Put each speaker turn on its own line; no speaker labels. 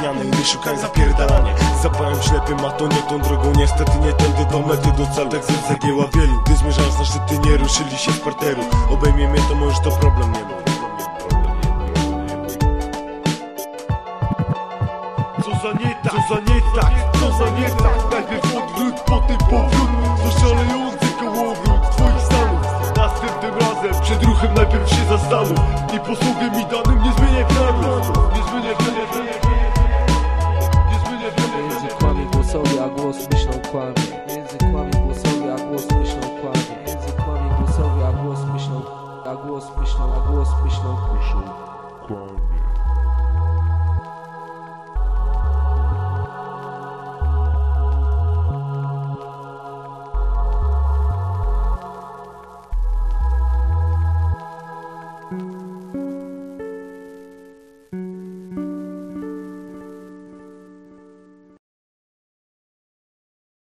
zmiany Nie szukaj zapierdalanie Zapałem ślepym, a to nie tą drogą. Niestety nie tędy do mety, do celu Tak zrób zagięła wielu Gdy zmierzając na szczyty nie ruszyli się z parteru. Obejmie mnie to może to problem nie był
Co za nie tak, co za nie tak, co za nie tak. Najpierw odwrót, potem powrót. Zaszalejący kołowrót twoich stanów. Następnym razem przed ruchem najpierw się zastanów. I posługiem mi danym
Агвоз пышнал, агвоз пышнал, агвоз пышнал,
пышнал.